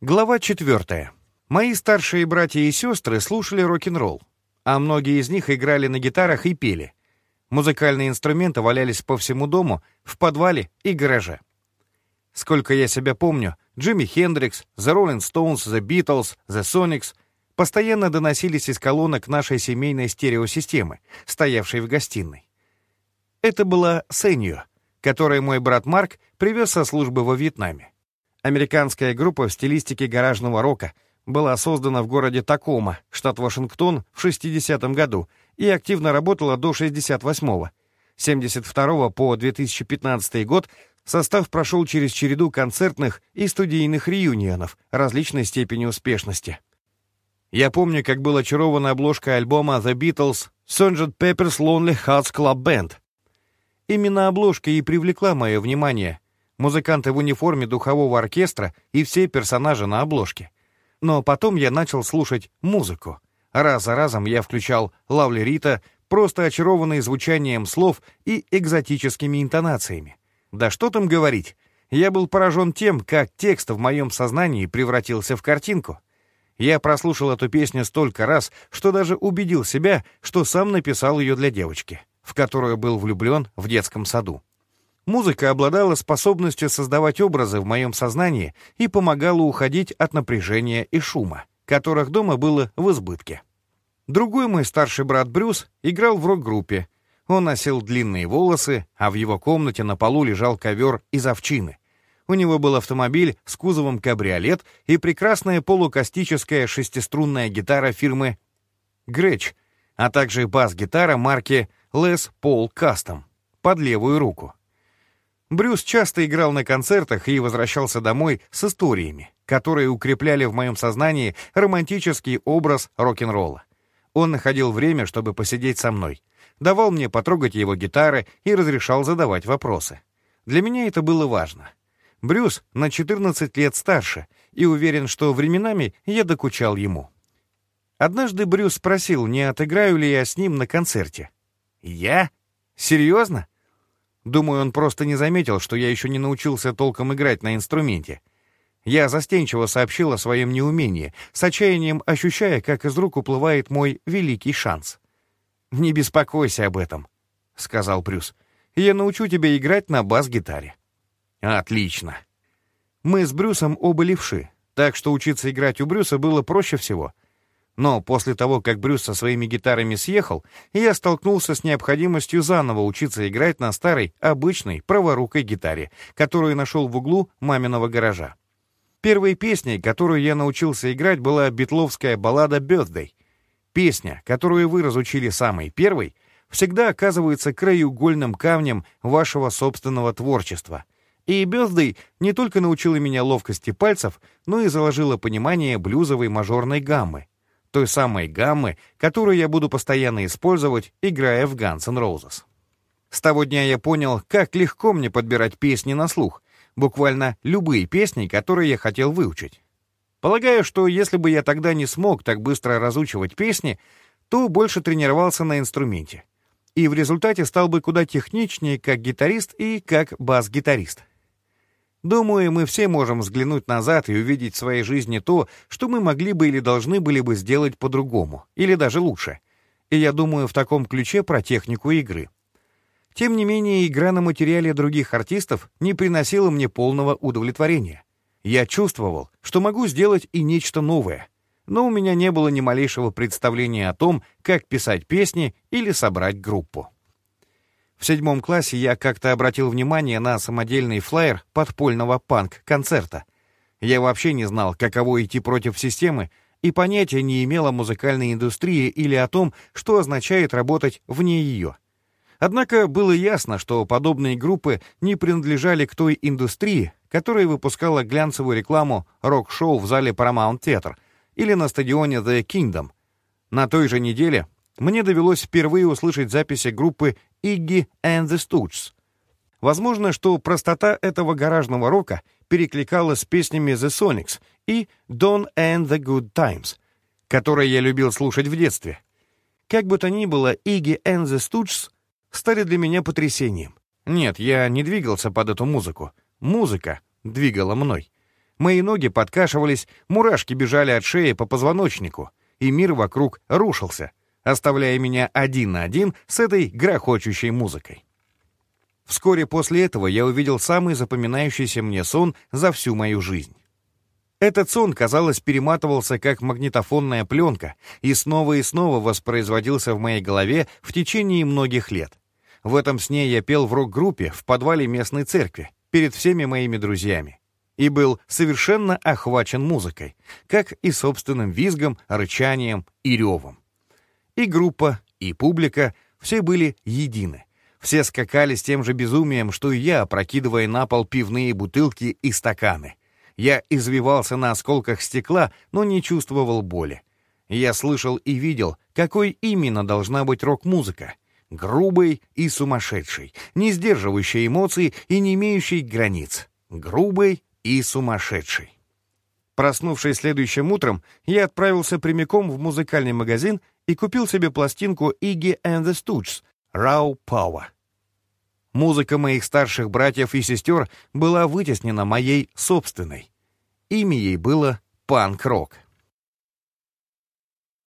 Глава четвертая. Мои старшие братья и сестры слушали рок-н-ролл, а многие из них играли на гитарах и пели. Музыкальные инструменты валялись по всему дому, в подвале и гараже. Сколько я себя помню, Джимми Хендрикс, The Rolling Stones, The Beatles, The Sonics постоянно доносились из колонок нашей семейной стереосистемы, стоявшей в гостиной. Это была Сенью, которую мой брат Марк привез со службы во Вьетнаме. Американская группа в стилистике гаражного рока была создана в городе Такома, штат Вашингтон, в 60-м году и активно работала до 68-го. 72 по 2015 год состав прошел через череду концертных и студийных реюнионов различной степени успешности. Я помню, как была очарована обложка альбома The Beatles Sgt. Pepper's Lonely Hearts Club Band. Именно обложка и привлекла мое внимание — музыканты в униформе духового оркестра и все персонажи на обложке. Но потом я начал слушать музыку. Раз за разом я включал Лавли Рита, просто очарованный звучанием слов и экзотическими интонациями. Да что там говорить, я был поражен тем, как текст в моем сознании превратился в картинку. Я прослушал эту песню столько раз, что даже убедил себя, что сам написал ее для девочки, в которую был влюблен в детском саду. Музыка обладала способностью создавать образы в моем сознании и помогала уходить от напряжения и шума, которых дома было в избытке. Другой мой старший брат Брюс играл в рок-группе. Он носил длинные волосы, а в его комнате на полу лежал ковер из овчины. У него был автомобиль с кузовом кабриолет и прекрасная полукастическая шестиструнная гитара фирмы «Грэч», а также бас-гитара марки Les Paul Custom под левую руку. Брюс часто играл на концертах и возвращался домой с историями, которые укрепляли в моем сознании романтический образ рок-н-ролла. Он находил время, чтобы посидеть со мной, давал мне потрогать его гитары и разрешал задавать вопросы. Для меня это было важно. Брюс на 14 лет старше и уверен, что временами я докучал ему. Однажды Брюс спросил, не отыграю ли я с ним на концерте. «Я? Серьезно?» Думаю, он просто не заметил, что я еще не научился толком играть на инструменте. Я застенчиво сообщил о своем неумении, с отчаянием ощущая, как из рук уплывает мой великий шанс. «Не беспокойся об этом», — сказал Брюс. «Я научу тебя играть на бас-гитаре». «Отлично». Мы с Брюсом оба левши, так что учиться играть у Брюса было проще всего — но после того, как Брюс со своими гитарами съехал, я столкнулся с необходимостью заново учиться играть на старой, обычной, праворукой гитаре, которую нашел в углу маминого гаража. Первой песней, которую я научился играть, была битловская баллада «Birthday». Песня, которую вы разучили самой первой, всегда оказывается краеугольным камнем вашего собственного творчества. И «Birthday» не только научила меня ловкости пальцев, но и заложила понимание блюзовой мажорной гаммы, той самой гаммы, которую я буду постоянно использовать, играя в Guns N' Roses. С того дня я понял, как легко мне подбирать песни на слух, буквально любые песни, которые я хотел выучить. Полагаю, что если бы я тогда не смог так быстро разучивать песни, то больше тренировался на инструменте. И в результате стал бы куда техничнее как гитарист и как бас-гитарист. Думаю, мы все можем взглянуть назад и увидеть в своей жизни то, что мы могли бы или должны были бы сделать по-другому, или даже лучше. И я думаю в таком ключе про технику игры. Тем не менее, игра на материале других артистов не приносила мне полного удовлетворения. Я чувствовал, что могу сделать и нечто новое, но у меня не было ни малейшего представления о том, как писать песни или собрать группу. В седьмом классе я как-то обратил внимание на самодельный флаер подпольного панк-концерта. Я вообще не знал, каково идти против системы, и понятия не имел о музыкальной индустрии или о том, что означает работать вне ее. Однако было ясно, что подобные группы не принадлежали к той индустрии, которая выпускала глянцевую рекламу рок-шоу в зале Paramount Theater или на стадионе The Kingdom. На той же неделе мне довелось впервые услышать записи группы Iggy and the Stooges. Возможно, что простота этого гаражного рока перекликалась с песнями The Sonics и Don and the Good Times, которые я любил слушать в детстве. Как бы то ни было, Iggy and the Stooges стали для меня потрясением. Нет, я не двигался под эту музыку. Музыка двигала мной. Мои ноги подкашивались, мурашки бежали от шеи по позвоночнику, и мир вокруг рушился, оставляя меня один на один с этой грохочущей музыкой. Вскоре после этого я увидел самый запоминающийся мне сон за всю мою жизнь. Этот сон, казалось, перематывался как магнитофонная пленка и снова и снова воспроизводился в моей голове в течение многих лет. В этом сне я пел в рок-группе в подвале местной церкви перед всеми моими друзьями и был совершенно охвачен музыкой, как и собственным визгом, рычанием и ревом. И группа, и публика все были едины. Все скакали с тем же безумием, что и я, опрокидывая на пол пивные бутылки и стаканы. Я извивался на осколках стекла, но не чувствовал боли. Я слышал и видел, какой именно должна быть рок-музыка. Грубой и сумасшедшей, не сдерживающей эмоций и не имеющей границ. Грубой и сумасшедшей. Проснувшись следующим утром, я отправился прямиком в музыкальный магазин и купил себе пластинку Iggy and the Stooges «Raw Power». Музыка моих старших братьев и сестер была вытеснена моей собственной. Имя ей было панк-рок.